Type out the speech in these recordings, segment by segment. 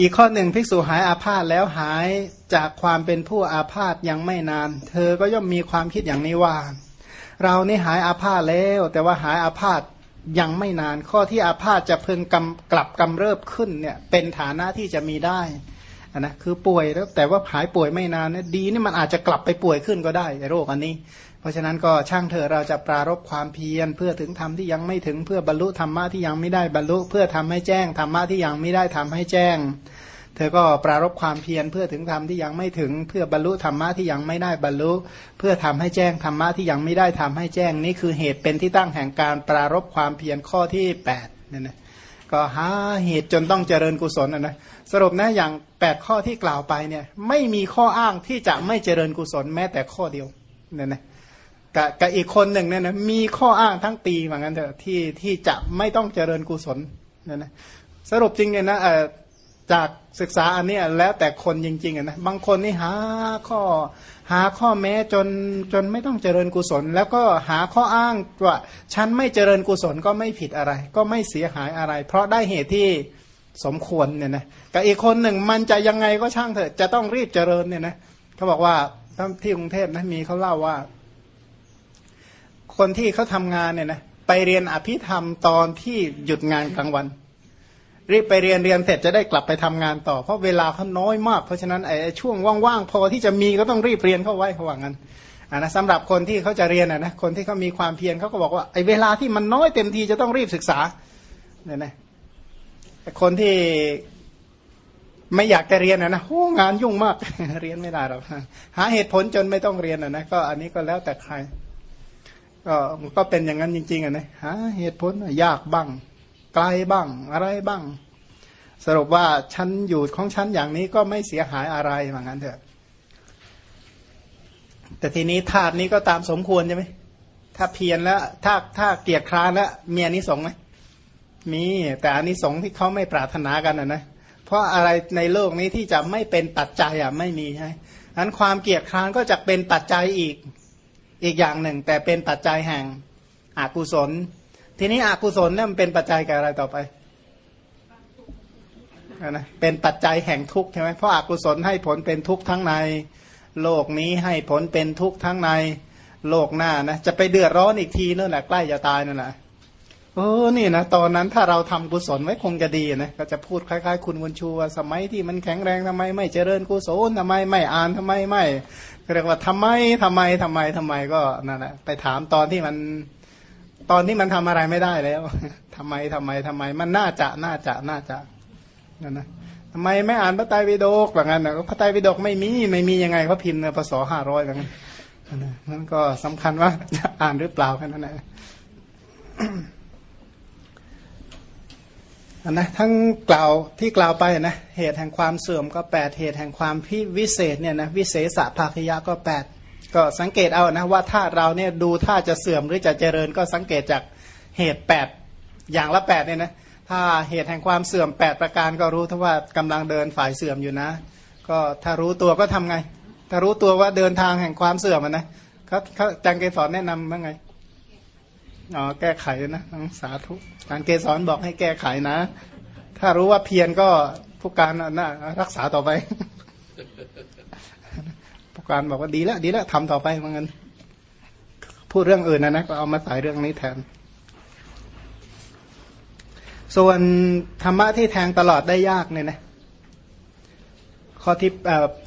อีกข้อหนึ่งภิกษุหายอาพาธแล้วหายจากความเป็นผู้อาพาธยังไม่นาน เธอก็ย่อมมีความคิดอย่างนี้ว่า เรานี่หายอาพาธแล้ว แต่ว่าหายอาพาธยังไม่นาน ข้อที่อาพาธจะเพิ่งกำกลับกำเริบขึ้นเนี่ยเป็นฐานะที่จะมีได้นะคือป่วยแล้วแต่ว่าหายป่วยไม่นานเนี่ยดีนี่มันอาจจะกลับไปป่วยขึ้นก็ได้โรคอันนี้ ราะฉะนั้นก็ช่างเถอะเราจะปรารบความเพียรเพื่อถึงธรรมที่ยังไม่ถึงเพื่อบรรลุธรรมะที่ยังไม่ได้บรรลุ เพื่อทำให้แจ้งธรรมะที่ยังไม่ได้ทำให้แจ้ง เธอก็ปรารบความเพียรเพื่อถึงธรรมที่ยังไม่ถึง เพื่อบรรลุธรรมะที่ยังไม่ได้บรรลุ เพื่อทำให้แจ้งธรรมะที่ยังไม่ได้ทำให้แจ้งนี่คือเหตุเป็นที่ตั้งแห่งการปรารบความเพียรข้อที่8เนี่ยนะก็หาเหตุจนต้องเจริญกุศลนะสรุปนะอย่างแปดข้อที่กล่าวไปเนี่ยไม่มีข้ออ้างที่จะไม่เจริญกุศลแม้แต่ข้อเดียวเนี่ยนะ กับกับอีกคนหนึ่งเนี่ยนะมีข้ออ้างทั้งปีเหมือนกันเถอะที่ที่จะไม่ต้องเจริญกุศลเนี่ยนะสรุปจริงเนี่ยนะจากศึกษาอันนี้แล้วแต่คนจริงๆนะบางคนนี่หาข้อหาข้อแม้จนจนไม่ต้องเจริญกุศล แล้วก็หาข้ออ้างว่าฉันไม่เจริญกุศลก็ไม่ผิดอะไร ก็ไม่เสียหายอะไร เพราะได้เหตุที่สมควรเนี่ยนะกับอีกคนหนึ่งมันจะยังไงก็ช่างเถอะจะต้องรีบเจริญเนี่ยนะเขาบอกว่าที่กรุงเทพนะมีเขาเล่าว่า คนที่เขาทำงานเนี่ยนะไปเรียนอภิธรรมตอนที่หยุดงานกลางวัน รีบไปเรียนเรียนเสร็จจะได้กลับไปทำงานต่อ เพราะเวลาเขาน้อยมาก เพราะฉะนั้นไอ้ช่วงว่างๆพอที่จะมีก็ต้องรีบเรียนเข้าไว้เขาว่างั้นอ่านะสำหรับคนที่เขาจะเรียนอะนะคนที่เขามีความเพียรเขาก็บอกว่าไอ้เวลาที่มันน้อยเต็มทีจะต้องรีบศึกษาเนี่ยนะคนที่ไม่อยากจะเรียนนะนะโอ้งานยุ่งมาก เรียนไม่ได้หรอกหาเหตุผลจนไม่ต้องเรียนนะนะก็อันนี้ก็แล้วแต่ใคร ก็ก็เป็นอย่างนั้นจริง ๆอะนะหาเหตุผลยากบ้างไกลบ้าง อะไรบ้าง สรุปว่าฉันอยู่ของฉันอย่างนี้ก็ไม่เสียหายอะไรเหมือนกันเถอะแต่ทีนี้ธาตุนี้ก็ตามสมควรใช่ไหมถ้าเพียรแล้ว ถ้าถ้าเกียรคร้านแล้วเมียนี้สงไหมมีแต่อันนี้สงที่เขาไม่ปรารถนากันนะนะเพราะอะไรในโลกนี้ที่จะไม่เป็นปัจจัยอะไม่มีใช่นั้นความเกียดคร้านก็จะเป็นปัจจัยอีก อีกอย่างหนึ่ง แต่เป็นปัจจัยแห่งอกุศล ทีนี้อกุศลเนี่ยมันเป็นปัจจัยกับอะไรต่อไปนะเป็นปัจจัยแห่งทุกข์ใช่ไหมเพราะอากุศลให้ผลเป็นทุกข์ทั้งใน โลกนี้ให้ผลเป็นทุกข์ทั้งในโลกหน้านะจะไปเดือดร้อนอีกทีนั่นแหละใกล้จะตายนั่นแหละ เออนี่นะตอนนั้นถ้าเราทำกุศลไว้คงจะดีนะก็จะพูดคล้ายๆ คุณวันชูว่าสมัยที่มันแข็งแรงทำไม ไม่เจริญกุศลทำไมไม่อ่านทำไมไม่เรียกว่าทำไมทำไมทำไมทำไมก็นั่นแหละไปถามตอนที่มันตอนที่มันทำอะไรไม่ได้แล้วทำไมทำไมทำไม มันน่าจะน่าจะน่าจะนั่นนะทำไมไม่อ่านพระไตรปิฎกแบบนั้นนะพระไตรปิฎกไม่มีไม่มียังไงเขาพิมพ์ในพศห้าร้อยแบบนั้นนั่นก็สำคัญว่าจะอ่านหรือเปล่าแค่นั้นแหละ นนะทั้งกล่าวที่กล่าวไปนะเหตุแห่งความเสื่อมก็แปดเหตุแห่งความพิวิเศษเนี่ยนะวิเศษภาคยะก็แปดก็สังเกตเอานะว่าถ้าเราเนี่ยดูถ้าจะเสื่อมหรือจะเจริญก็สังเกตจากเหตุแปดอย่างละแปดเนี่ยนะถ้าเหตุแห่งความเสื่อมแปดประการก็รู้ถ้าว่ากำลังเดินฝ่ายเสื่อมอยู่นะ ก็ถ้ารู้ตัวก็ทำไง ถ้ารู้ตัวว่าเดินทางแห่งความเสื่อมนะเขาเขาจังเกสอนแนะนำว่าไง อ๋อแก้ไขนะสาธุการเกสรบอกให้แก้ไขนะ ถ้ารู้ว่าเพียรก็ผู้การนะรักษาต่อไป ผู้การบอกว่าดีแล้วดีแล้วทำต่อไปเหมือนกันพูดเรื่องอื่นนะนะก็เอามาใส่เรื่องนี้แทน ส่วนธรรมะที่แทงตลอดได้ยากเนี่ยนะข้อที่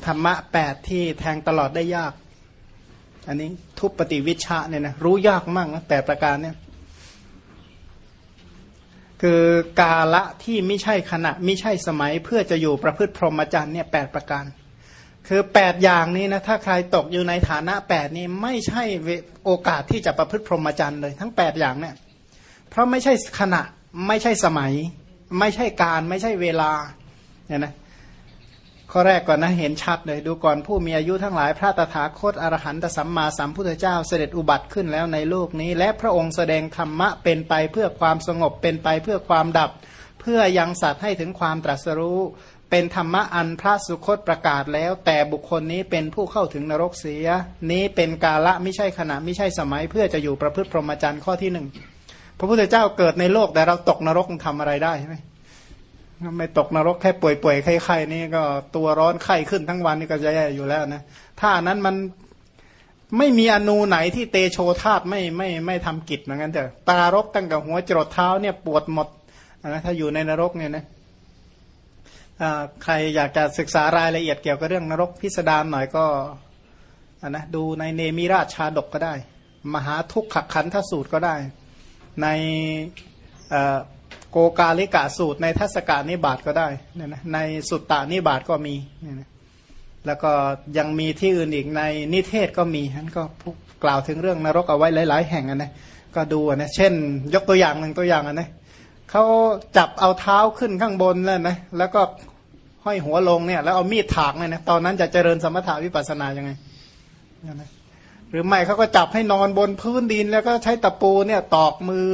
ธรรมะแปดที่แทงตลอดได้ยาก อันนี้ทุปปฏิวิชาเนี่ยนะรู้ยากมากนะแปดประการเนี่ย คือกาละที่ไม่ใช่ขณะไม่ใช่สมัยเพื่อจะอยู่ประพฤติพรหมจรรย์เนี่ยแปดประการ คือแปดอย่างนี้นะถ้าใครตกอยู่ในฐานะแปดนี้ไม่ใช่โอกาสที่จะประพฤติพรหมจรรย์เลย ทั้งแปดอย่างเนี่ย เพราะไม่ใช่ขณะไม่ใช่สมัย ไม่ใช่การไม่ใช่เวลาเนี่ยนะ ข้อแรกก่อนนะเห็นชัดเลยดูก่อนผู้มีอายุทั้งหลายพระตถาคตอรหันตสัมมาสัมพุทธเจ้าเสด็จอุบัติขึ้นแล้วในโลกนี้ และพระองค์แสดงธรรมะเป็นไปเพื่อความสงบเป็นไปเพื่อความดับ เพื่อยังสัตว์ให้ถึงความตรัสรู้ เป็นธรรมะอันพระสุคตประกาศแล้ว แต่บุคคลนี้เป็นผู้เข้าถึงนรกเสีย นี้เป็นกาละไม่ใช่ขณะไม่ใช่สมัย เพื่อจะอยู่ประพฤติพรหมจรรย์ข้อที่หนึ่งพระพุทธเจ้าเกิดในโลกแต่เราตกนรกทำอะไรได้ใช่ไหม ไม่ตกนรกแค่ป่วยๆไข้ๆนี่ก็ตัวร้อนไข้ขึ้นทั้งวันนี่ก็จะแย่อยู่แล้วนะถ้านั้นมันไม่มีอนูไหนที่เตโชธาตไม่ไม่ไม่ทำกิจเหมือนกันเถอะตารกตั้งแต่หัวจรดเท้าเนี่ยปวดหมดนะถ้าอยู่ในนรกเนี่ยนะใครอยากจะศึกษารายละเอียดเกี่ยวกับเรื่องนรกพิสดารหน่อยก็นะดูในเนมิราชชาดกก็ได้ มหาทุกขขันธสูตรก็ได้ ใน โกกาลิกาสูตรในทัศกานิบาตก็ได้เนี่ยนะในสุตตานิบาตก็มีเนี่ยนะแล้วก็ยังมีที่อื่นอีกในนิเทศก็มีท่านก็กล่าวถึงเรื่องนรกเอาไว้หลาย ๆ แห่งนะก็ดูนะเช่น ยกตัวอย่างหนึ่งตัวอย่างนะเขาจับเอาเท้าขึ้นข้างบนแล้วนะแล้วก็ห้อยหัวลงเนี่ยแล้วเอามีดถากเนี่ยนะตอนนั้นจะเจริญสมถาวิปัสสนายังไงหรือไม่เขาก็จับให้นอนบนพื้นดินแล้วก็ใช้ตะปูเนี่ยตอกมือ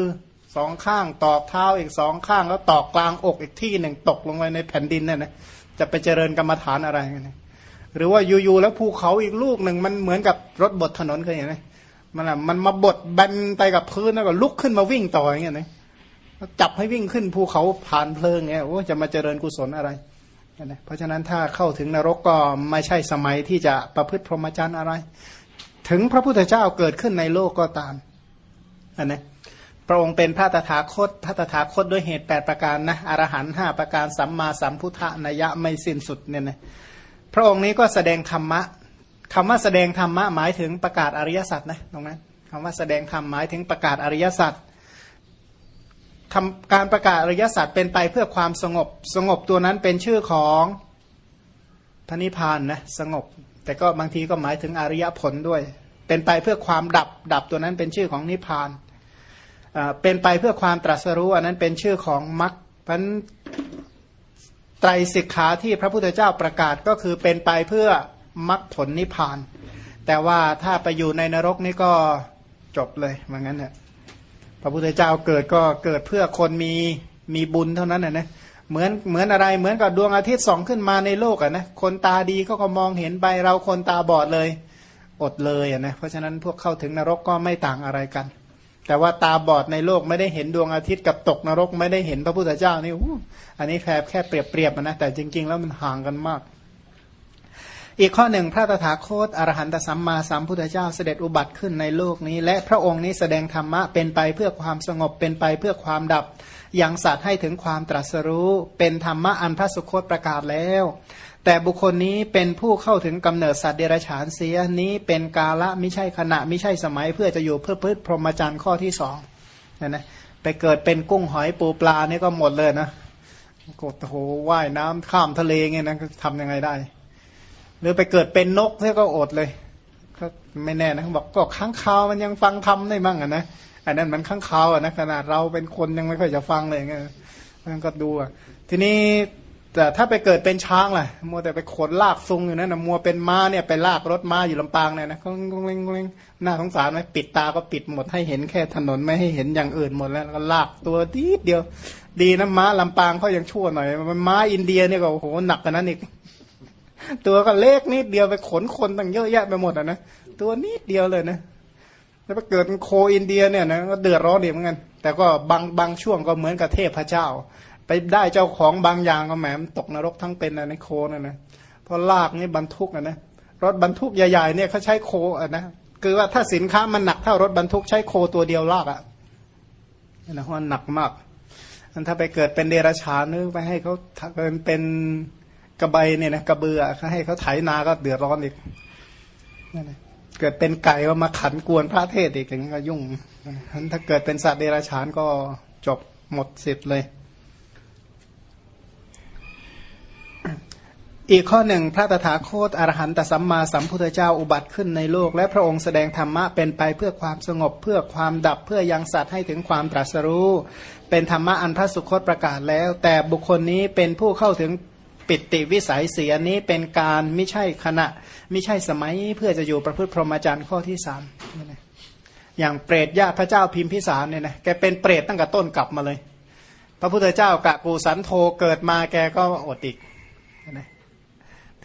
สองข้างตอกเท้าอีกสองข้าง แล้วตอกกลางอกอีกที่หนึ่งตกลงไปในแผ่นดินเนี่ยนะจะไปเจริญกรรมฐานอะไรกันนะหรือว่าอยู่ๆแล้วภูเขาอีกลูกหนึ่งมันเหมือนกับรถบดถนนเคยเห็นไหมมันอะมันมาบดแบนไปกับพื้นแล้วก็ลุกขึ้นมาวิ่งต่ออย่างเงี้ยนะจับให้วิ่งขึ้นภูเขาผ่านเพลิงเงี้ยโอ้จะมาเจริญกุศลอะไรนะเพราะฉะนั้นถ้าเข้าถึงนรกก็ไม่ใช่สมัยที่จะประพฤติพรหมจรรย์อะไร ถึงพระพุทธเจ้าเกิดขึ้นในโลกก็ตามอันนี้ พระองค์เป็นพระตถาคต พระตถาคตด้วยเหตุ 8 ประการนะอรหันห้าประการสัมมาสัมพุทธะนยะไม่สิ้นสุดเนี่ยนะพระองค์นี้ก็แสดงธรรมะคำว่าแสดงธรรมะหมายถึงประกาศอริยสัจนะตรงนั้นคำว่าแสดงธรรมหมายถึงประกาศอริยสัจทำการประกาศอริยสัจเป็นไปเพื่อความสงบสงบตัวนั้นเป็นชื่อของพระนิพพานนะสงบ แต่ก็บางทีก็หมายถึงอริยผลด้วย เป็นไปเพื่อความดับดับตัวนั้นเป็นชื่อของนิพพาน เป็นไปเพื่อความตรัสรู้อันนั้นเป็นชื่อของมรรคพันไตรสิกขาที่พระพุทธเจ้าประกาศก็คือเป็นไปเพื่อมรรคผลนิพพาน แต่ว่าถ้าไปอยู่ในนรกนี่ก็จบเลยเหมือนกันเนี่ยพระพุทธเจ้าเกิดก็เกิดเพื่อคนมีมีบุญเท่านั้นนะนะเหมือนเหมือนอะไรเหมือนกับดวงอาทิตย์ส่องขึ้นมาในโลกอะนะคนตาดีก็ก็มองเห็นไปเราคนตาบอดเลย อดเลยอะนะเพราะฉะนั้นพวกเข้าถึงนรกก็ไม่ต่างอะไรกัน แต่ว่าตาบอดในโลกไม่ได้เห็นดวงอาทิตย์กับตกนรก ไม่ได้เห็นพระพุทธเจ้านี่อันนี้แค่แค่เปรียบเปรียบนะแต่จริง ๆ แล้วมันห่างกันมาก อีกข้อหนึ่งพระตถาคตอรหันตสัมมาสัมพุทธเจ้าเสด็จอุบัติขึ้นในโลกนี้ และพระองค์นี้แสดงธรรมะเป็นไปเพื่อความสงบเป็นไปเพื่อความดับยังสัตว์ให้ถึงความตรัสรู้ เป็นธรรมะอันพระสุคตประกาศแล้ว แต่บุคคลนี้เป็นผู้เข้าถึงกำเนิดสัตว์เดรัจฉานเสียนี้เป็นกาละไม่ใช่ขณะไม่ใช่สมัยเพื่อจะอยู่เพื่อพืชพรหมจรรย์ข้อที่สองนะนะไปเกิดเป็นกุ้งหอยปูปลานี่ก็หมดเลยนะกดโหว่ายน้ำข้ามทะเลเงี้ยนะทำยังไงได้ หรือไปเกิดเป็นนกเนี่ก็อดเลยก็ไม่แน่นะบอกก็ข้างคาวมันยังฟังทำได้มั่งอะนะอันนั้นมันข้างคาวอะนะขนาดเราเป็นคนยังไม่ค่อยจะฟังเลยเงี้ยมันก็ดูอะทีนี้ แต่ถ้าไปเกิดเป็นช้างล่ะมัวแต่ไปขนลากซุงอยู่นั่นนะมัวเป็นม้าเนี่ยไปลากรถม้าอยู่ลำปางเนี่ยนะก็เล้งเล้งหน้าสงสารไหมปิดตาก็ปิดหมดให้เห็นแค่ถนนไม่ให้เห็นอย่างอื่นหมดแล้วก็ลากตัวดีเดียว ดีนะม้าลำปางเขายังชั่วหน่อยมันม้าอินเดียเนี่ยก็โอ้โหหนักกว่านั้นอีกตัวก็เล็กนิดเดียวไปขนคนตั้งเยอะแยะไปหมดอะนะตัวนิดเดียวเลยนะแล้วไปเกิดโคอินเดียเนี่ยนะก็เดือดร้อนดีเหมือนกันแต่ก็บางบางช่วงก็เหมือนกับเทพเจ้า ไปได้เจ้าของบางอย่างก็แหมตกนรกทั้งเป็นนะในโคนะนะเพราะลากนี่บรรทุกนะนะรถบรรทุกใหญ่ๆเนี่ยเขาใช้โคอะนะคือว่าถ้าสินค้ามันหนักเท่ารถบรรทุกใช้โคตัวเดียวลากอะนะเพราะหนักมากอันถ้าไปเกิดเป็นเดรัจฉานนึกไปให้เขาเป็นเป็นกระใบเนี่ยนะกระเบือเขาให้เขาไถนาก็เดือดร้อนอีกนั่นแหละเกิดเป็นไก่ก็มาขันกวนพระเทศอีกอย่างนี้ก็ยุ่งอันถ้าเกิดเป็นสัตว์เดรัจฉานก็จบหมดสิทธิ์เลย อีกข้อหนึ่งพระตถาคตอรหันตสัมมาสัมพุทธเจ้าอุบัติขึ้นในโลก และพระองค์แสดงธรรมะเป็นไปเพื่อความสงบเพื่อความดับเพื่อยังสัตว์ให้ถึงความตรัสรู้ เป็นธรรมะอันพระสุคตประกาศแล้ว แต่บุคคลนี้เป็นผู้เข้าถึงปิติวิสัยเสียนี้เป็นการไม่ใช่ขณะไม่ใช่สมัยเพื่อจะอยู่ประพฤติพรหมจรรย์ข้อที่สามอย่างเปรตญาติพระเจ้าพิมพิสารเนี่ยนะแกเป็นเปรตตั้งแต่ต้นกลับมาเลย พระพุทธเจ้ากะกูสันโธเกิดมาแกก็อดอีกนะ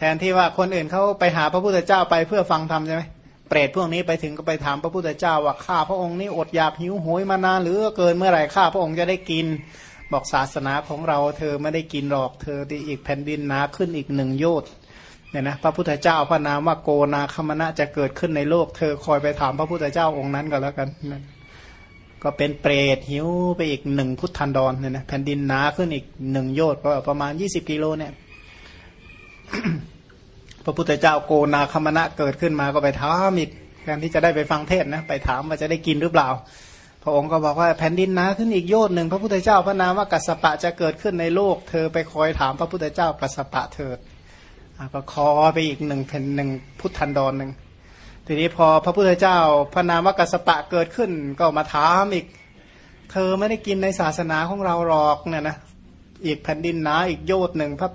แทนที่ว่าคนอื่นเขาไปหาพระพุทธเจ้าไปเพื่อฟังธรรมใช่ไหมเปรตพวกนี้ไปถึงก็ไปถามพระพุทธเจ้าว่าข้าพระองค์นี้อดอยากหิวโหยมานานหรือเกินเมื่อไหร่ข้าพระองค์จะได้กินบอกศาสนาของเราเธอไม่ได้กินหรอกเธอที่อีกแผ่นดินนาขึ้นอีกหนึ่งโยชน์เนี่ยนะพระพุทธเจ้าพระนามว่าโกนาคมณะจะเกิดขึ้นในโลก เธอคอยไปถามพระพุทธเจ้าองค์นั้นก็แล้วกันนะก็เป็นเปรตหิวไปอีกหนึ่งพุทธันดรเนี่ยนะแผ่นดินนาขึ้นอีกหนึ่งโยชน์ก็ประมาณยี่สิบกิโลเนี่ย พระพุทธเจ้าโกนาคมณะเกิดขึ้นมาก็ไปถามอีกการที่จะได้ไปฟังเทศนะไปถามว่าจะได้กินหรือเปล่า พระองค์ก็บอกว่าแผ่นดินนาขึ้นอีกโยชน์หนึ่งพระพุทธเจ้าพระนามว่ากัสปะจะเกิดขึ้นในโลก เธอไปคอยถามพระพุทธเจ้ากัสปะเถิดก็คอไปอีกหนึ่งแผ่นหนึ่งพุทธันดรหนึ่งทีนี้พอพระพุทธเจ้าพระนามว่ากัสปะเกิดขึ้น ก็มาถามอีก เธอไม่ได้กินในศาสนาของเราหรอกเนี่ยนะอีกแผ่นดินนาอีกโยชน์หนึ่งพระ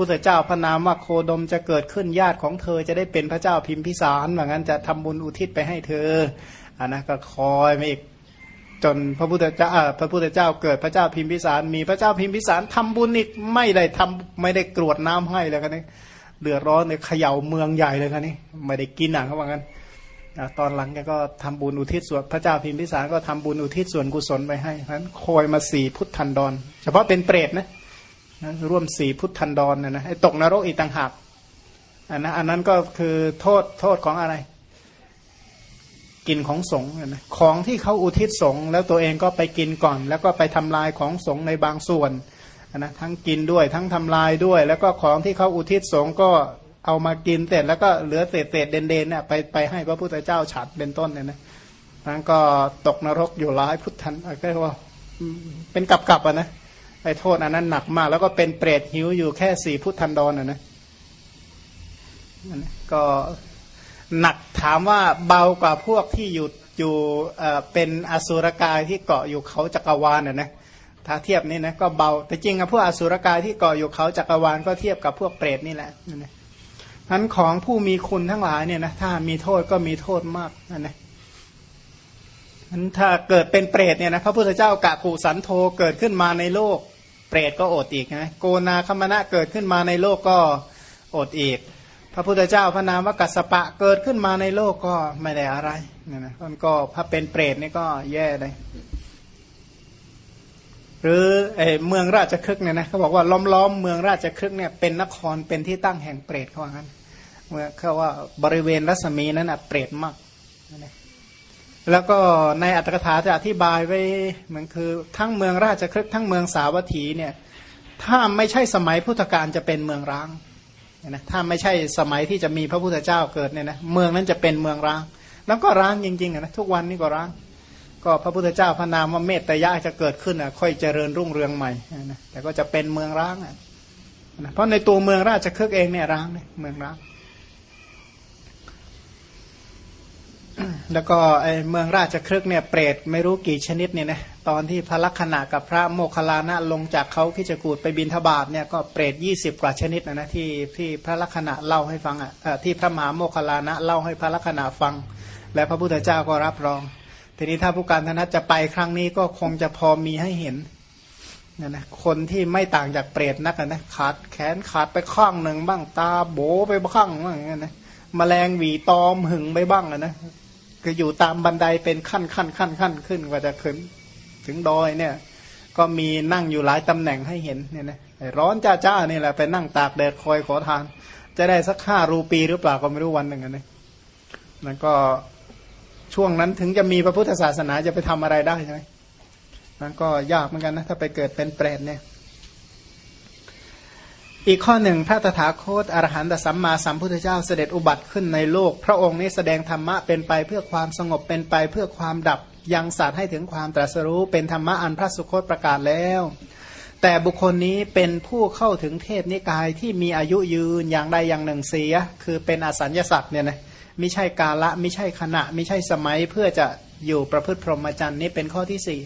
พุทธเจ้าพระนามว่าโคดมจะเกิดขึ้นญาติของเธอจะได้เป็นพระเจ้าพิมพิสารว่างั้นจะทำบุญอุทิศไปให้เธออ่านะก็คอยมาอีกจนพระพุทธเจ้าพระพุทธเจ้าเกิดพระเจ้าพิมพิสาร มีพระเจ้าพิมพิสารทำบุญอีกไม่ได้ทำไม่ได้กรวดน้ำให้เลยกันนี่เดือดร้อนในเขย่าเมืองใหญ่เลยครับนี่ไม่ได้กินอะเขาบอกงั้นตอนหลังแกก็ทำบุญอุทิศส่วนพระเจ้าพิมพิสารก็ทำบุญอุทิศส่วนกุศลไปให้เพราะนั้นคอยมาสี่พุทธันดร เฉพาะเป็นเปรตนะ นะร่วมสี่พุทธันดรนะนะไอ้ตกนรกอีกต่างหากอันนั้นอันนั้นก็คือโทษโทษของอะไร กินของสงนะของที่เขาอุทิศสงแล้วตัวเองก็ไปกินก่อน แล้วก็ไปทำลายของสงในบางส่วนนะทั้งกินด้วยทั้งทำลายด้วย แล้วก็ของที่เขาอุทิศสงก็เอามากินเสร็จแล้วก็เหลือเศษเศษเด่นๆเนี่ยไปไปให้พระพุทธเจ้าฉันเป็นต้นเนี่ยนะนั้นก็ตกนรกอยู่หลายพุทธันก็ว่าเป็นกับกับอะนะ ไอ้โทษอันนั้นหนักมาก แล้วก็เป็นเปรตหิวอยู่แค่สี่พุทธันดรอะนะก็หนักถามว่าเบากว่าพวกที่อยู่อยู่เป็นอสุรกายที่เกาะอยู่เขาจักรวาลน่ะนะถ้าเทียบนี่นะก็เบาแต่จริงอะพวกอสุรกายที่เกาะอยู่เขาจักรวาลก็เทียบกับพวกเปรตนี่แหละนะนั้นของผู้มีคุณทั้งหลายเนี่ยนะถ้ามีโทษก็มีโทษมากนะนะนั้นถ้าเกิดเป็นเปรตเนี่ยนะพระพุทธเจ้า กะกูสันโธเกิดขึ้นมาในโลก เปรตก็อดอีกนะโกนาคมณะเกิดขึ้นมาในโลกก็อดอีก พระพุทธเจ้าพระนามว่ากัสปะเกิดขึ้นมาในโลกก็ไม่ได้อะไรเนี่ยนะมันก็ถ้าเป็นเปรตนี่ก็แย่เลยหรือเอเมืองราชครึกเนี่ยนะเขาบอกว่าล้อมล้อมเมืองราชครึกเนี่ยเป็นนครเป็นที่ตั้งแห่งเปรตเขาว่างั้นเมื่อเขาว่าบริเวณรัศมีนั้นอะเปรตมาก แล้วก็ในอัตถกถาจะอธิบายไว้เหมือนคือ ทั้งเมืองราชครึกทั้งเมืองสาวัตถีเนี่ยถ้าไม่ใช่สมัยพุทธกาลจะเป็นเมืองร้างนะถ้าไม่ใช่สมัยที่จะมีพระพุทธเจ้าเกิดเนี่ยนะเมืองนั้นจะเป็นเมืองร้าง แล้วก็ร้างจริงๆนะทุกวันนี้ก็ร้าง ก็พระพุทธเจ้าพระนามว่าเมตตายะจะเกิดขึ้นอะค่อยเจริญรุ่งเรืองใหม่นะแต่ก็จะเป็นเมืองร้างอะเพราะในตัวเมืองราชคฤห์เองเนี่ยร้างเนี่ยเมืองร้าง แล้วก็ไอเมืองราชครึกเนี่ยเปรตไม่รู้กี่ชนิดเนี่ยนะตอนที่พระลักษณะกับพระโมคคัลลานะลงจากเขาพิจกูดไปบินทบาทเนี่ยก็เปรตยี่สิบกว่าชนิดนะนะที่ที่พระลักษณะเล่าให้ฟังอะที่พระมหาโมคคัลลานะเล่าให้พระลักษณะฟัง และพระพุทธเจ้าก็รับรอง ทีนี้ถ้าผู้การธนัตจะไปครั้งนี้ก็คงจะพอมีให้เห็นนะนะคนที่ไม่ต่างจากเปรตนักนะขาดแขนขาดไปข้างหนึ่งบ้างตาโบไปบ้างบ้างนะแมลงหวีตอมหึงไปบ้างนะ คืออยู่ตามบันไดเป็นขั้นขั้นขั้นขั้นขึ้นกว่าจะขึ้น ถึงดอยเนี่ย ก็มีนั่งอยู่หลายตำแหน่งให้เห็นเนี่ยนะร้อนจ้าจ้านี่แหละไปนั่งตากแดดคอยขอทาน จะได้สักห้ารูปีหรือเปล่าก็ไม่รู้วันหนึ่งนะนั่นก็ช่วงนั้นถึงจะมีพระพุทธศาสนาจะไปทำอะไรได้ใช่ไหมนั่นก็ยากเหมือนกันนะถ้าไปเกิดเป็นเปรตเนี่ย อีกข้อหนึ่งพระตถาคตอรหันตสัมมาสัมพุทธเจ้าเสด็จอุบัติขึ้นในโลก พระองค์นี้แสดงธรรมะเป็นไปเพื่อความสงบเป็นไปเพื่อความดับยังสัตว์ให้ถึงความตรัสรู้เป็นธรรมะอันพระสุคตประกาศแล้ว แต่บุคคลนี้เป็นผู้เข้าถึงเทพนิกายที่มีอายุยืนอย่างใดอย่างหนึ่งเสีย คือเป็นอสัญญาสัตว์เนี่ยนะไม่ใช่กาละไม่ใช่ขณะไม่ใช่สมัยเพื่อจะอยู่ประพฤติพรหมจรรย์นี้เป็นข้อที่สี่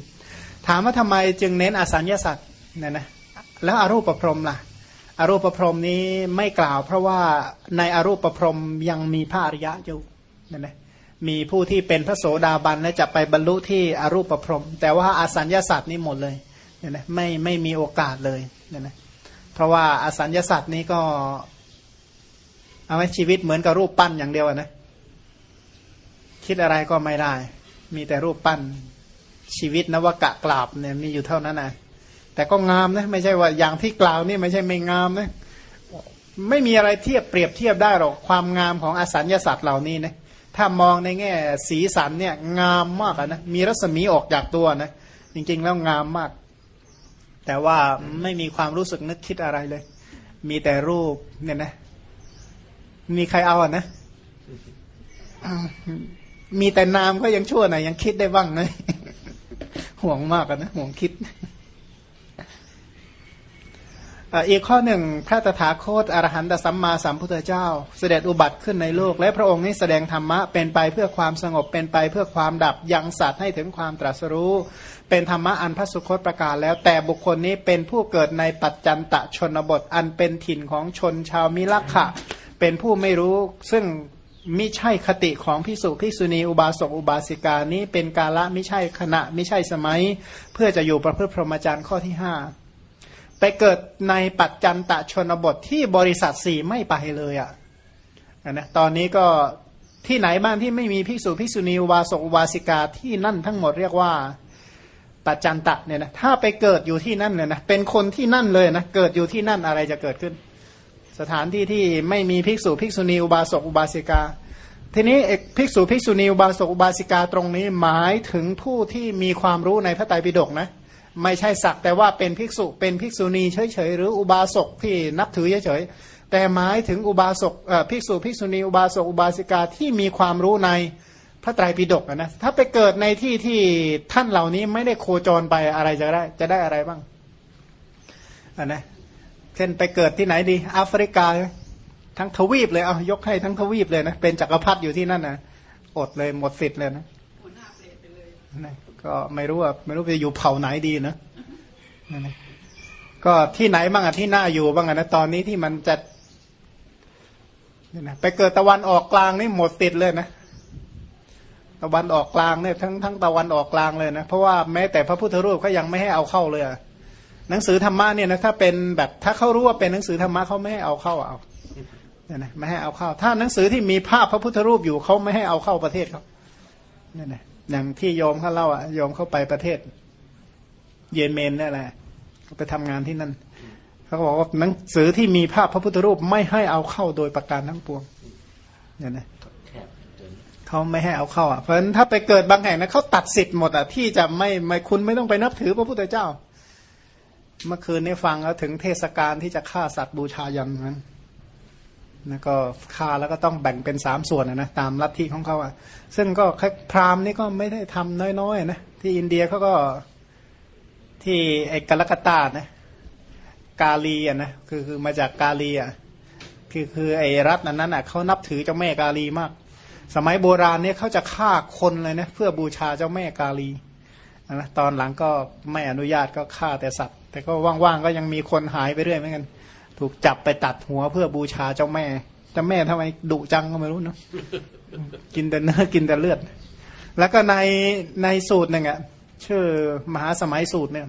ถามว่าทำไมจึงเน้นอสัญญาสัตว์เนี่ยนะแล้วอรูปประพรมล่ะ อรูปประพรมนี้ไม่กล่าว เพราะว่าในอรูปประพรมยังมีพระอริยะอยู่เนี่ยนะมีผู้ที่เป็นพระโสดาบันและจะไปบรรลุที่อรูปประพรมแต่ว่าอสัญญาสัตว์นี่หมดเลยเนี่ยนะไม่ไม่มีโอกาสเลยเนี่ยนะเพราะว่าอสัญญาสัตว์นี้ก็เอาไว้ชีวิตเหมือนกับรูปปั้นอย่างเดียวนะคิดอะไรก็ไม่ได้ มีแต่รูปปั้นชีวิตนวกะกราบเนี่ยมีอยู่เท่านั้นนะ แต่ก็งามนะไม่ใช่ว่าอย่างที่กล่าวนี่ไม่ใช่ไม่งามนะไม่มีอะไรเทียบเปรียบเทียบได้หรอกความงามของอสัญญาสัตว์เหล่านี้นะถ้ามองในแง่สีสันเนี่ยงามมากนะมีรัศมีออกจากตัวนะจริงๆแล้วงามมาก แต่ว่าไม่มีความรู้สึกนึกคิดอะไรเลย มีแต่รูปเนี่ยนะ มีใครเอาอะนะมีแต่นามก็ยังชั่วหน่อยยังคิดได้บ้างนะห่วงมากนะห่วงคิด อีกข้อหนึ่งพระตถาคตอรหันตสัมมาสัมพุทธเจ้า เสด็จอุบัติขึ้นในโลก และพระองค์นี้แสดงธรรมะเป็นไปเพื่อความสงบเป็นไปเพื่อความดับยังสัตว์ให้ถึงความตรัสรู้ เป็นธรรมะอันพระสุคตประกาศแล้วแต่บุคคลนี้เป็นผู้เกิดในปัจจันตะชนบทอันเป็นถิ่นของชนชาวมิลักขะ เป็นผู้ไม่รู้ซึ่งมิใช่คติของพิสุพิสุณีอุบาสกอุบาสิกานี้เป็นกาละไม่ใช่ขณะไม่ใช่สมัย เพื่อจะอยู่ประพฤติพรหมจรรย์ข้อที่ห้า ไปเกิดในปัจจันตะชนบทที่บริษัทสี่ไม่ไปเลยอะ่ะนะตอนนี้ก็ที่ไหนบ้างที่ไม่มีภิกษุภิกษุณีอุบาสกอุบาสิกาที่นั่นทั้งหมดเรียกว่าปัจจันตะเนี่ยนะถ้าไปเกิดอยู่ที่นั่นเนี่ยนะเป็นคนที่นั่นเลยนะเกิดอยู่ที่นั่นอะไรจะเกิดขึ้น สถานที่ที่ไม่มีภิกษุภิกษุณีอุบาสกอุบาสิกา ทีนี้ภิกษุภิกษุณีอุบาสกอุบาสิกาตรงนี้หมายถึงผู้ที่มีความรู้ในพระไตรปิฎกนะ ไม่ใช่สักแต่ว่าเป็นภิกษุเป็นภิกษุณีเฉยๆหรืออุบาสกที่นับถือเฉยๆแต่หมายถึงอุบาสกภิกษุภิกษุณีอุบาสกอุบาสิกาที่มีความรู้ในพระไตรปิฎกนะถ้าไปเกิดในที่ที่ท่านเหล่านี้ไม่ได้โคจรไปอะไรจะได้จะได้อะไรบ้างอันนะเช่นไปเกิดที่ไหนดีแอฟริกา ทั้งทวีปเลยเอายกให้ทั้งทวีปเลยนะเป็นจักรพรรดิอยู่ที่นั่นนะอดเลยหมดสิทธิ์เลยนะ ก็ไม่รู้ว่าไม่รู้จะอยู่เผ่าไหนดีนะนะก็ที่ไหนบ้างอะที่น่าอยู่บ้างอะนะตอนนี้ที่มันจะเนี่ยนะไปเกิดตะวันออกกลางนี่หมดติดเลยนะตะวันออกกลางเนี่ยทั้งทั้งตะวันออกกลางเลยนะเพราะว่าแม้แต่พระพุทธรูปก็ยังไม่ให้เอาเข้าเลยหนังสือธรรมะเนี่ยนะถ้าเป็นแบบถ้าเขารู้ว่าเป็นหนังสือธรรมะเขาไม่ให้เอาเข้าเอาเนี่ยนะไม่ให้เอาเข้า ถ้าหนังสือที่มีภาพพระพุทธรูปอยู่เขาไม่ให้เอาเข้าประเทศเขาเนี่ยนะ อย่างที่โยมเขาเล่าอะโยมเข้าไปประเทศ เยเมนนี่แหละไปทำงานที่นั่นเขาบอกว่าหนังสือที่มีภาพพระพุทธรูปไม่ให้เอาเข้าโดยประการทั้งปวงเนี่ยนะเขาไม่ให้เอาเข้าอะเพราะฉะนั้นถ้าไปเกิดบางแห่งนะเขาตัดสิทธิ์หมดอะที่จะไม่ไม่คุณไม่ต้องไปนับถือพระพุทธเจ้า เมื่อคืนนี้ฟังแล้วถึงเทศกาลที่จะฆ่าสัตว์บูชายันนั้น นะก็ฆ่าแล้วก็ต้องแบ่งเป็นสามส่วนนะตามลัทธิของเขาอะ ซึ่งก็พราหมณ์นี่ก็ไม่ได้ทำน้อยๆนะที่อินเดียเขาก็ที่ไอ้กาลกตานะกาลีอะนะคือคือมาจากกาลีอะคือคือไอ้รัฐนั้นนั้นอะเขานับถือเจ้าแม่กาลีมาก สมัยโบราณเนี่ยเขาจะฆ่าคนเลยนะเพื่อบูชาเจ้าแม่กาลีนะตอนหลังก็ไม่อนุญาตก็ฆ่าแต่สัตว์ แต่ก็ว่างๆก็ยังมีคนหายไปเรื่อยเหมือนกัน ถูกจับไปตัดหัวเพื่อบูชาเจ้าแม่เจ้าแม่ทำไมดุจังก็ไม่รู้เนาะกินแต่เนื้อกินแต่เลือด แล้วก็ในในสูตรหนึ่งอะชื่อมหาสมัยสูตรเนี่ย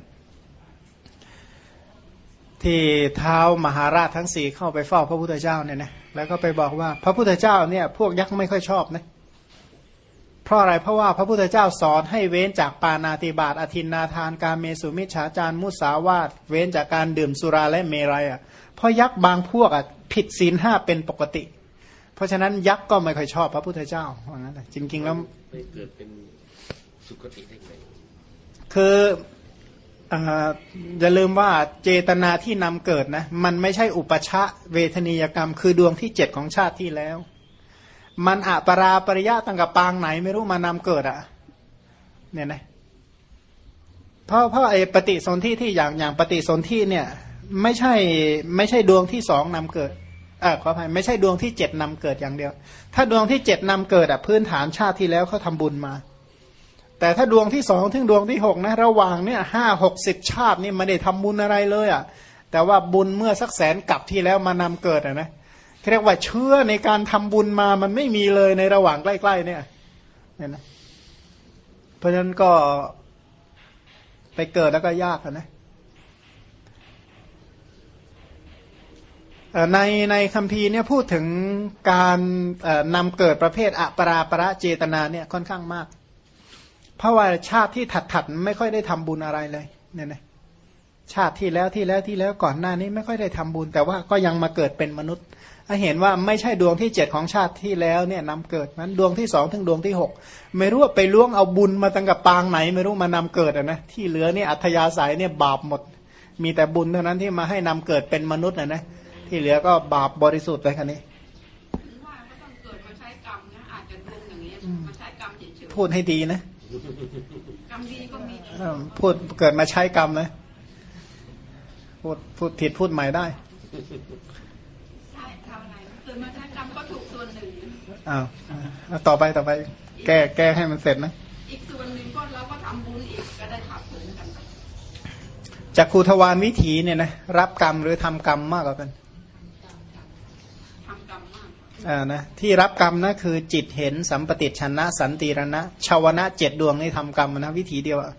ที่เท้ามหาราชทั้งสี่เข้าไปเฝ้าพระพุทธเจ้าเนี่ยนะแล้วก็ไปบอกว่า พระพุทธเจ้าเนี่ย พวกยักษ์ไม่ค่อยชอบนะ เพราะอะไรเพราะว่าพระพุทธเจ้าสอนให้เว้นจากปานาติบาตอธินนาทานการเมสุมิชฌาจารมุสาวาตเว้นจากการดื่มสุราและเมรัยอะเพราะยักษ์บางพวกอะผิดศีลห้าเป็นปกติ เพราะฉะนั้นยักษ์ก็ไม่ค่อยชอบพระพุทธเจ้าว่างั้นจริง ๆ แล้วเกิดเป็นสุคติได้ไงคืออย่าลืมว่าเจตนาที่นำเกิดนะมันไม่ใช่อุปชะเวทนียกรรม คือดวงที่เจ็ดของชาติที่แล้ว มันอะปราปริยะตั้งกับปางไหนไม่รู้มานำเกิดอะเนี่ยนะเพราะเพราะไอ้ปฏิสนธิที่อย่างอย่างปฏิสนธิเนี่ย ไม่ใช่ไม่ใช่ดวงที่สองนำเกิดอ่าขออภัยไม่ใช่ดวงที่เจ็ดนำเกิดอย่างเดียว ถ้าดวงที่เจ็ดนำเกิดอะพื้นฐานชาติที่แล้วเขาทาบุญมา แต่ถ้าดวงที่สองถึงดวงที่หกนะ ระหว่างเนี่ยห้าหกสิบชาตินี่ไม่ได้ทำบุญอะไรเลยอะ แต่ว่าบุญเมื่อสักแสนกลับที่แล้วมานำเกิดอะนะเเรียกว่าเชื่อในการทำบุญมามันไม่มีเลยในระหว่างใกล้ๆเนี่ยเนี่ยนะเพราะฉะนั้นก็ไปเกิดแล้วก็ยากนะในในคัมภีร์เนี่ยพูดถึงการนำเกิดประเภทอปราประเจตนาเนี่ยค่อนข้างมาก เพราะว่าชาติที่ถัดถัดไม่ค่อยได้ทำบุญอะไรเลยเนี่ยนะชาติที่แล้วที่แล้วที่แล้วก่อนหน้านี้ไม่ค่อยได้ทำบุญ แต่ว่าก็ยังมาเกิดเป็นมนุษย์ เห็นว่าไม่ใช่ดวงที่เจ็ดของชาติที่แล้วเนี่ยนำเกิดนั้นดวงที่สองถึงดวงที่หกไม่รู้ว่าไปล่วงเอาบุญมาตั้งกับปางไหน ไม่รู้มานำเกิดอะนะที่เหลือเนี่ยอัธยาศัยเนี่ยบาปหมด มีแต่บุญเท่านั้นที่มาให้นำเกิดเป็นมนุษย์นะนะที่เหลือก็บาปบริสุทธิ์ไปคันนี้ว่าก็ต้องเกิดมาใช้กรรมนะอาจจะดวงอย่างนี้มาใช้กรรมเฉยพูดให้ดีนะๆกรรมดีก็มีเออพูดเกิดมาใช้กรรมนะพูดพูดผิดพูดใหม่ได้ใช่ทำ อะไรเกิดมาใช้กรรมก็ถูกส่วนหนึ่งอ้าวเอาต่อไปต่อไป แก้แก้ให้มันเสร็จนะ อีกส่วนหนึ่งก็เราก็ทำบุญอีกก็ได้ขับผลกันจากครูทวารวิถีเนี่ยนะรับกรรมหรือทำกรรมมากกว่ากันทำกรรมมากอ่านะที่รับกรรมนะคือจิตเห็นสัมปติชนะสันติรณะชาวนะเจ็ดดวงนี่ทำกรรมนะวิถีเดียวอะ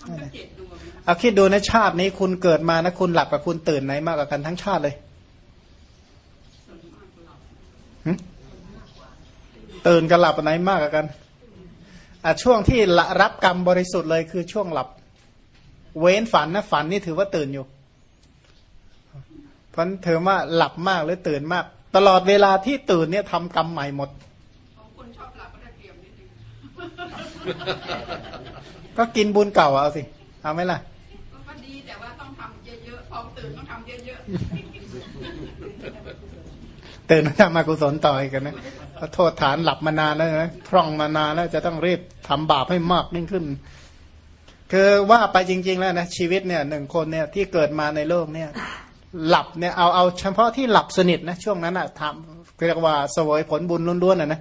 ทำก็เจ็ดดวงนะเอาคิดดูนะชาตินี้คุณเกิดมานะคุณหลับกับคุณตื่นไหนมากกว่ากันทั้งชาติเลย ส่วนมากเรา หึ ตื่นกับหลับอันไหนมากกว่ากันอะช่วงที่ละรับกรรมบริสุทธิ์เลยคือช่วงหลับ เว้นฝันนะฝันนี่ถือว่าตื่นอยู่ เพราะฉะนั้นถือว่าหลับมากหรือตื่นมาก ตลอดเวลาที่ตื่นเนี่ยทำกรรมใหม่หมดของคนชอบหลับก็ได้เปรียบนิดนึงก็กินบุญเก่าเอาสิเอาไหมล่ะก็ดีแต่ว่าต้องทำเยอะๆพอตื่นต้องทำเยอะ ตื่นมาทำมากุศลต่ออีกกันนะโทษฐานหลับมานานแล้วนะพร่องมานานแล้วจะต้องรีบทำบาปให้มากยิ่งขึ้น คือว่าไปจริง ๆ แล้วนะชีวิตเนี่ยหนึ่งคนเนี่ยที่เกิดมาในโลกเนี่ย หลับเนี่ยเอาเอาเฉพาะที่หลับสนิทนะช่วงนั้นอะทำเรียกว่าสวยผลบุญล้วนๆอะนะ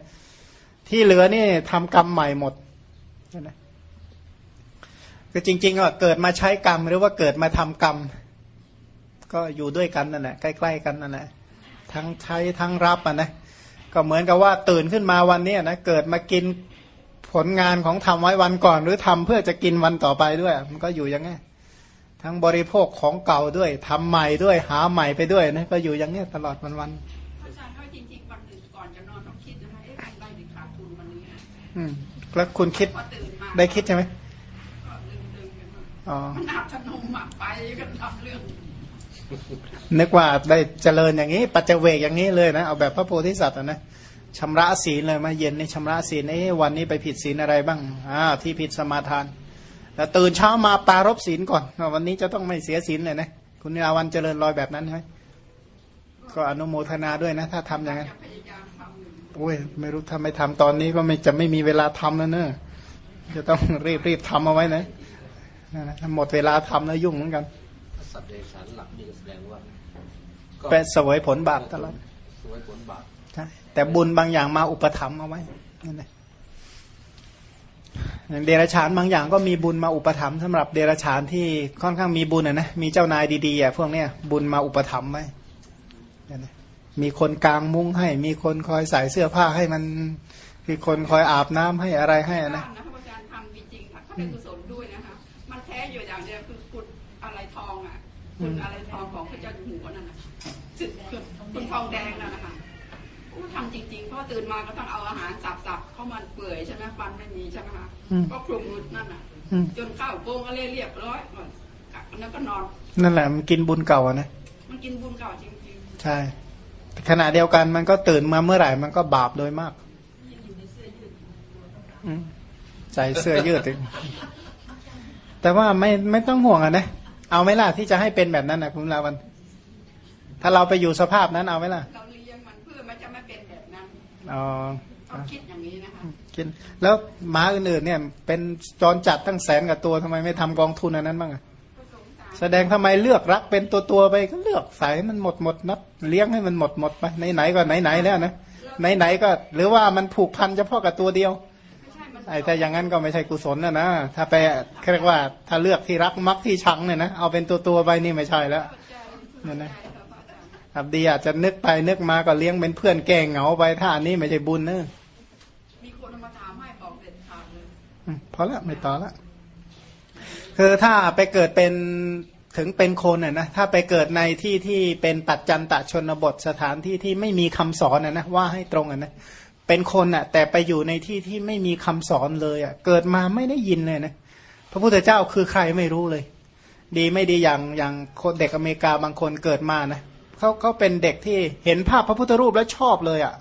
ที่เหลือนี่ทำกรรมใหม่หมดนะคือจริงๆอะเกิดมาใช้กรรมหรือว่าเกิดมาทำกรรม ก็อยู่ด้วยกันนั่นแหละใกล้ ๆ กันนั่นแหละ ทั้งใช้ทั้งรับอะนะก็เหมือนกับว่าตื่นขึ้นมาวันเนี้ยนะเกิดมากินผลงานของทำไว้วันก่อน หรือทำเพื่อจะกินวันต่อไปด้วย มันก็อยู่อย่างงี้ทั้งบริโภคของเก่าด้วยทำใหม่ด้วยหาใหม่ไปด้วยนะก็อยู่อย่างเงี้ยตลอดวันวันๆอาจารย์ว่าจริงๆวันอื่นก่อนจะนอนต้องคิดนะคะเอ๊ะทำได้หรือขาดทุนวันนี้นะๆอืมแล้วคุณคิดพอตื่นมาได้คิดใช่ไหมก็ลืมๆกันว่าอ๋อมันอาบชนมหมักไปกันทำเรื่อง นึกว่าได้เจริญอย่างนี้ ปัจเจเวกอย่างนี้เลยนะ เอาแบบพระโพธิสัตว์นะชำระศีลเลยมาเย็นนี่ชำระศีลเอ๊ะวันนี้ไปผิดศีลอะไรบ้างอ่าที่ผิดสมาทานแล้วตื่นเช้ามาปารบศีลก่อน วันนี้จะต้องไม่เสียศีลเลยนะคุณนิราวันเจริญรอยแบบนั้นใช่ไหมก็อนุโมทนาด้วยนะ ถ้าทำอย่างนั้นโอ้ยไม่รู้ถ้าไม่ทำตอนนี้ก็ไม่จะไม่มีเวลาทำแล้วเนอะจะต้องรีบรีบทำเอาไว้นะหมดเวลาทำแล้วยุ่งเหมือนกัน สัตว์เดรัจฉานหลับนี่ก็แสดงว่าก็เป็นเสวยผลบาปตลอดสวยผลบาปใช่แต่บุญบางอย่างมาอุปถัมภ์เอาไว้นั่นแหละอย่างเดรัจฉานบางอย่างก็มีบุญมาอุปถัมภ์สำหรับเดรัจฉานที่ค่อนข้างมีบุญอะนะมีเจ้านายดีๆอะพวกเนี้ยบุญมาอุปถัมภ์ไว้นั่นแหละมีคนกลางมุ้งให้ มีคนคอยใส่เสื้อผ้าให้มัน มีคนคอยอาบน้ำให้อะไรให้อะนะ อะขุดอะไรทองของพระเจ้าอยู่หัวนั่นนะจุดขุดขุดทองแดงนั่นนะคะอู้ทำจริงๆ เพราะตื่นมาก็ต้องเอาอาหารสับๆ เข้ามันเปื่อยใช่ไหมฟันไม่มีใช่ไหมคะอืมก็คลุมนั่นน่ะอืมจนข้าวโป่งอะไรเรียบร้อยหมดแล้วก็นอน นั่นแหละมันกินบุญเก่าอะนะ มันกินบุญเก่าจริงใช่ ขณะเดียวกันมันก็ตื่นมาเมื่อไหร่มันก็บาปโดยมากอืมใส่เสื้อยืดอีกแต่ว่าไม่ไม่ต้องห่วงอะนะ เอาไหมล่ะที่จะให้เป็นแบบนั้นนะคุณลาวัน ถ้าเราไปอยู่สภาพนั้นเอาไหมล่ะๆเราเลี้ยงมันเพื่อมันจะไม่เป็นแบบนั้นอ๋อต้องคิดอย่างนี้นะคะกินแล้วหมาอื่นๆเนี่ย เป็นจรจัดตั้งแสนกับตัวทำไมไม่ทำกองทุนอันนั้นบ้างอะก็สงสารแสดงทำไมเลือกรักเป็นตัวตัวๆไปก็เลือกใส่ให้มันหมดหมดนับเลี้ยงให้มันหมดหมดไปไหนๆก็ไหนๆแล้วนะไหนๆก็ หรือว่ามันผูกพันเฉพาะกับตัวเดียว ไม่ใช่มันไอ้ถ้าอย่างนั้นก็ไม่ใช่กุศลนะนะ ถ้าไปเรียกว่าถ้าเลือกที่รักมักที่ชังเนี่ยนะ เอาเป็นตัวตัวๆไปนี่ไม่ใช่แล้วนั่นนะครับดีอาจจะนึกไปนึกมาก็เลี้ยงเป็นเพื่อนแกล้งเหงาไปถ้าอันนี้ไม่ใช่บุญเนอะมีคนเอามาถามให้บอกเด็ดขาดเลยอืมพอละไม่ต่อละคือถ้าไปเกิดเป็นถึงเป็นคนน่ะนะถ้าไปเกิดในที่ที่เป็นปัจจันตชนบทสถานที่ที่ไม่มีคำสอนน่ะนะว่าให้ตรงอะนะ เป็นคนอะแต่ไปอยู่ในที่ที่ไม่มีคำสอนเลยอะเกิดมาไม่ได้ยินเลยนะพระพุทธเจ้าคือใครไม่รู้เลย ดีไม่ดีอย่างอย่างคนเด็กอเมริกาบางคนเกิดมานะเขาเขาเป็นเด็กที่เห็นภาพพระพุทธรูปแล้วชอบเลยอะ่ะ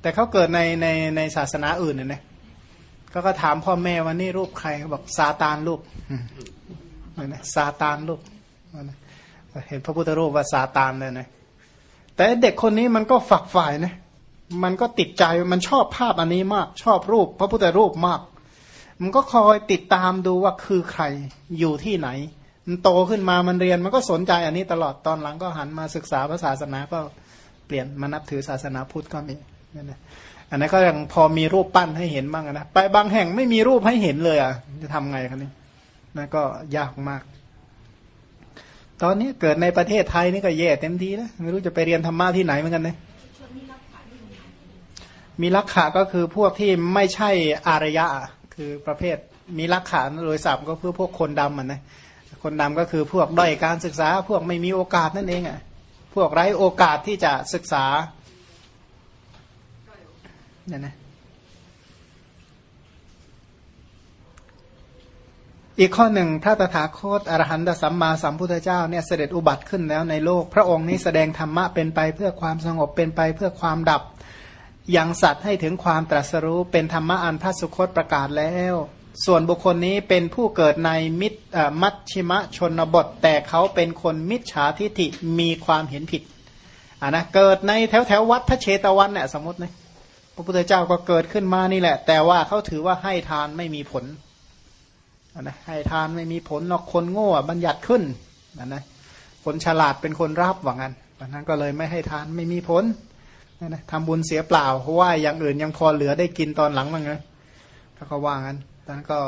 แต่เขาเกิดในในในศาสนาอื่นเนี่ยนะก็ก็ถามพ่อแม่ว่านี่รูปใครเขาบอกซาตานลูกนี่นะซาตานลูกนะเห็นพระพุทธรูปว่าซาตานเลยนะแต่เด็กคนนี้มันก็ฝักฝ่ายนะ มันก็ติดใจมันชอบภาพอันนี้มาก ชอบรูป พระพุทธรูปมาก มันก็คอยติดตามดูว่าคือใครอยู่ที่ไหน มันโตขึ้นมามันเรียนมันก็สนใจอันนี้ตลอดตอนหลังก็หันมาศึกษาพระศาสนาก็เปลี่ยนมานับถือศาสนาพุทธก็มีนั่นนะอันนั้นก็ยังพอมีรูปปั้นให้เห็นบ้างนะไปบางแห่งไม่มีรูปให้เห็นเลยอะจะทำไงครับนี่นั่นก็ยากมาก ตอนนี้เกิดในประเทศไทยนี่ก็แย่เต็มทีแล้วไม่รู้จะไปเรียนธรรมะที่ไหนเหมือนกันเนะ มีลักขะก็คือพวกที่ไม่ใช่อารยะ คือประเภทมีลักขะโดยศัพท์ก็เพื่อพวกคนดำอะนะคนดำก็คือพวกด้อยการศึกษา พวกไม่มีโอกาสนั่นเองอะพวกไร้โอกาสที่จะศึกษาเนี่ยนะอีกข้อหนึ่งพระตถาคตอรหันตสัมมาสัมพุทธเจ้าเนี่ยเสด็จอุบัติขึ้นแล้วในโลก พระองค์นี้แสดงธรรมะเป็นไปเพื่อความสงบเป็นไปเพื่อความดับ ยังสัตว์ให้ถึงความตรัสรู้เป็นธรรมะอันพระสุคตประกาศแล้ว ส่วนบุคคลนี้เป็นผู้เกิดในมิตรมัชชิมะชนบท แต่เขาเป็นคนมิจฉาทิฐิมีความเห็นผิดอ่านะเกิดในแถวแถววัดพระเชตวันเนี่ยสมมตินะพระพุทธเจ้าก็เกิดขึ้นมานี่แหละ แต่ว่าเขาถือว่าให้ทานไม่มีผลนะให้ทานไม่มีผลหรอกคนโง่บัญญัติขึ้นนะนะคนฉลาดเป็นคนรับว่างั้นดังนั้นก็เลยไม่ให้ทานไม่มีผล นะนะทำบุญเสียเปล่าเพราะว่าอย่างอื่นยังพอเหลือได้กินตอนหลังมั้งนะถ้าเขาว่างั้นนั้นก็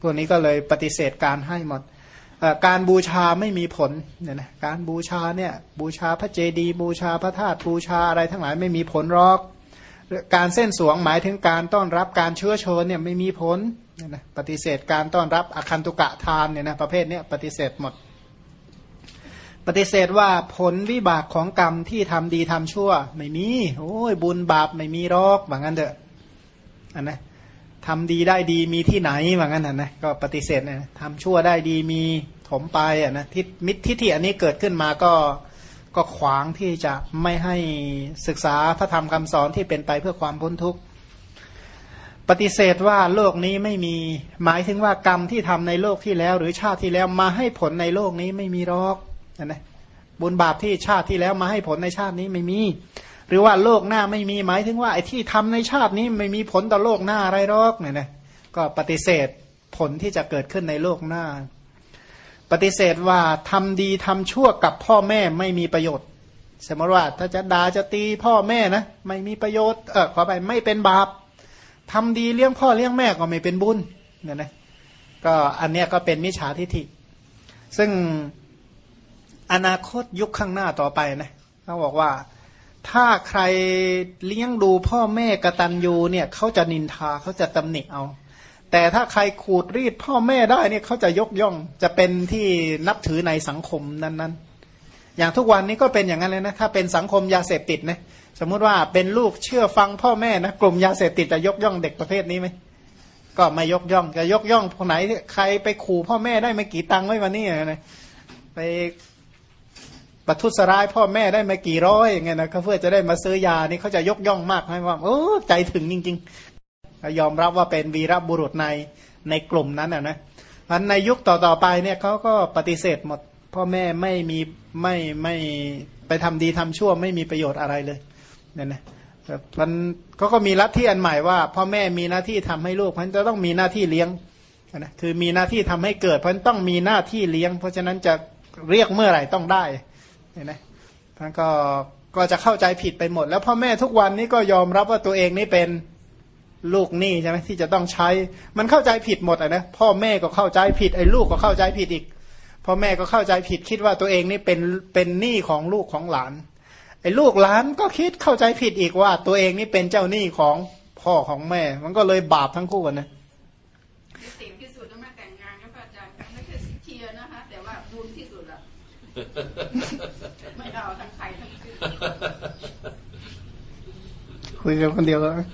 พวกนี้ก็เลยปฏิเสธการให้หมดการบูชาไม่มีผลเนี่ยนะการบูชาเนี่ยบูชาพระเจดีย์บูชาพระธาตุบูชาอะไรทั้งหลายไม่มีผลหรอก การเส้นสวงหมายถึงการต้อนรับการเชื้อเชิญเนี่ยไม่มีผลเนี่ยนะปฏิเสธการต้อนรับอคันตุกะทานเนี่ยนะประเภทเนี้ปฏิเสธหมด ปฏิเสธว่าผลวิบากของกรรมที่ทำดีทำชั่ว ไม่มี โอ้ยบุญบาปไม่มีรอกว่างั้นเถอะอันนะทำดีได้ดีมีที่ไหนว่างั้นนะก็ปฏิเสธนะทำชั่วได้ดีมีถมไปอะนะทิมิตรทิฏฐิอันนี้เกิดขึ้นมาก็ก็ขวางที่จะไม่ให้ศึกษาพระธรรมคำสอนที่เป็นไปเพื่อความพ้นทุกข์ปฏิเสธว่าโลกนี้ไม่มีหมายถึงว่ากรรมที่ทำในโลกที่แล้ว หรือชาติที่แล้วมาให้ผลในโลกนี้ไม่มีรอก นะบุญบาปที่ชาติที่แล้วมาให้ผลในชาตินี้ไม่มี หรือว่าโลกหน้าไม่มีหมายถึงว่าไอ้ที่ทำในชาตินี้ไม่มีผลต่อโลกหน้าอะไรรอกเนี่ยนะก็ปฏิเสธผลที่จะเกิดขึ้นในโลกหน้า ปฏิเสธว่าทำดีทำชั่วกับพ่อแม่ไม่มีประโยชน์ สมมติว่าถ้าจะด่าจะตีพ่อแม่นะไม่มีประโยชน์เออขอไปไม่เป็นบาปทำดีเลี้ยงพ่อเลี้ยงแม่ก็ไม่เป็นบุญเนี่ยนะก็อันเนี้ยก็เป็นมิจฉาทิฐิ ซึ่ง อนาคตยุคข้างหน้าต่อไปนะเขาบอกว่าถ้าใครเลี้ยงดูพ่อแม่กระตัญญูเนี่ยเขาจะนินทาเขาจะตำหนิเอา แต่ถ้าใครขูดรีดพ่อแม่ได้เนี่ยเขาจะยกย่องจะเป็นที่นับถือในสังคมนั้นๆ อย่างทุกวันนี้ก็เป็นอย่างนั้นเลยนะถ้าเป็นสังคมยาเสพติดนะสมมุติว่าเป็นลูกเชื่อฟังพ่อแม่นะกลุ่มยาเสพติดจะยกย่องเด็กประเภทนี้ไหมก็ไม่ยกย่องจะยกย่องคนไหนใครไปขู่พ่อแม่ได้ไม่กี่ตังค์ไว้วันนี้นะไป ประทุษร้ายพ่อแม่ได้ม่กี่ร้อยอย่างนะเขาเพื่อจะได้มาซื้อยานี่เขาจะยกย่องมากให้ว่าโอ้ใจถึงจริงๆยอมรับว่าเป็นวีรบุรุษในในกลุ่มนั้นนะนะพันในยุคต่อๆไปเนี่ยเขาก็ปฏิเสธหมด พ่อแม่ไม่มีไม่ไม่ไปทำดีทำชั่วไม่มีประโยชน์อะไรเลยเนี่ยนะมันเขาก็มีลัทธิอันใหม่ว่า พ่อแม่มีหน้าที่ทำให้ลูกเพราะจะต้องมีหน้าที่เลี้ยงนะคือมีหน้าที่ทำให้เกิด เพราะต้องมีหน้าที่เลี้ยง เพราะฉะนั้นจะเรียกเมื่อไหร่ต้องได้ เห็นไหมท่านก็ก็จะเข้าใจผิดไปหมด แล้วพ่อแม่ทุกวันนี้ก็ยอมรับว่าตัวเองนี่เป็นลูกหนี้ใช่ไหมที่จะต้องใช้ มันเข้าใจผิดหมดอะนะพ่อแม่ก็เข้าใจผิดไอ้ลูกก็เข้าใจผิดอีกพ่อแม่ก็เข้าใจผิดคิดว่าตัวเองนี่เป็นเป็นหนี้ของลูกของหลานไอ้ลูกหลานก็คิดเข้าใจผิดอีกว่า ตัวเองนี่เป็นเจ้าหนี้ของพ่อของแม่ มันก็เลยบาปทั้งคู่กันนะที่สุดต้องมาแต่งงานกับอาจารย์ไม่ใช่เชียร์นะคะแต่ว่าบุญที่สุดอะ 回家么电方